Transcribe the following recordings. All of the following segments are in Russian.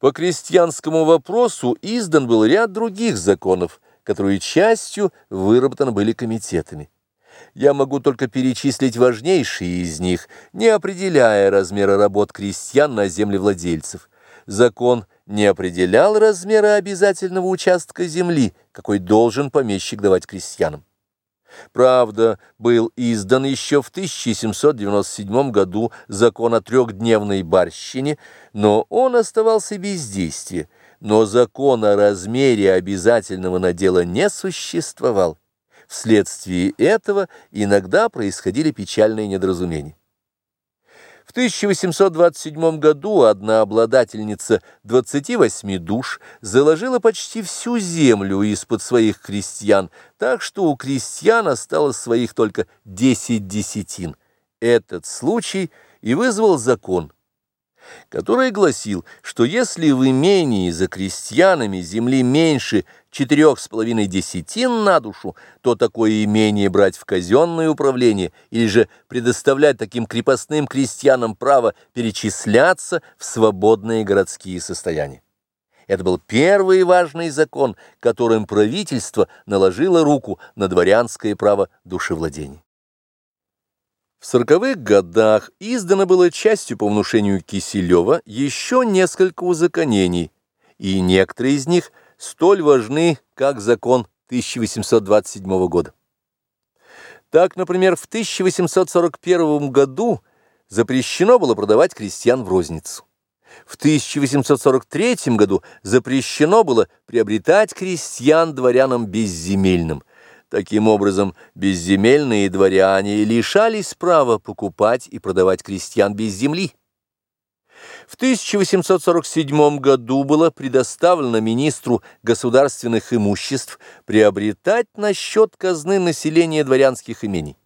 По крестьянскому вопросу издан был ряд других законов, которые частью выработаны были комитетами. Я могу только перечислить важнейшие из них, не определяя размера работ крестьян на землевладельцев. Закон не определял размера обязательного участка земли, какой должен помещик давать крестьянам. Правда, был издан еще в 1797 году закон о трехдневной барщине, но он оставался без действия, но закон о размере обязательного надела не существовал. Вследствие этого иногда происходили печальные недоразумения. В 1827 году одна обладательница 28 душ заложила почти всю землю из-под своих крестьян, так что у крестьян осталось своих только 10 десятин. Этот случай и вызвал закон – который гласил, что если в имении за крестьянами земли меньше четырех с половиной десятин на душу, то такое имение брать в казенное управление или же предоставлять таким крепостным крестьянам право перечисляться в свободные городские состояния. Это был первый важный закон, которым правительство наложило руку на дворянское право душевладения. В сороковых годах издано было частью по внушению Киселева еще несколько узаконений, и некоторые из них столь важны, как закон 1827 года. Так, например, в 1841 году запрещено было продавать крестьян в розницу. В 1843 году запрещено было приобретать крестьян дворянам безземельным, Таким образом, безземельные дворяне лишались права покупать и продавать крестьян без земли. В 1847 году было предоставлено министру государственных имуществ приобретать на счет казны населения дворянских имений.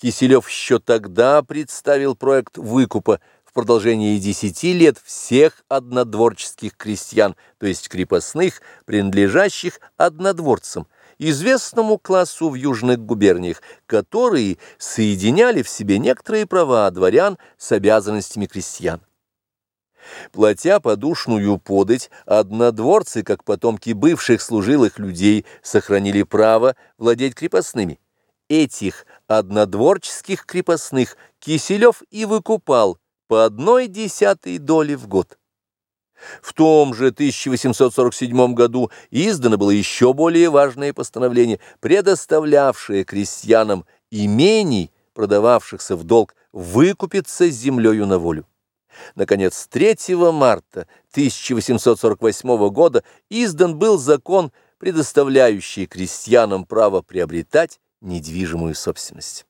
Киселев еще тогда представил проект выкупа в продолжении десяти лет всех однодворческих крестьян, то есть крепостных, принадлежащих однодворцам, известному классу в южных губерниях, которые соединяли в себе некоторые права дворян с обязанностями крестьян. Платя подушную подать, однодворцы, как потомки бывших служилых людей, сохранили право владеть крепостными. Этих однодворческих крепостных Киселев и выкупал по одной десятой доли в год. В том же 1847 году издано было еще более важное постановление, предоставлявшее крестьянам имений, продававшихся в долг, выкупиться с землею на волю. Наконец, 3 марта 1848 года издан был закон, предоставляющий крестьянам право приобретать недвижимую собственность.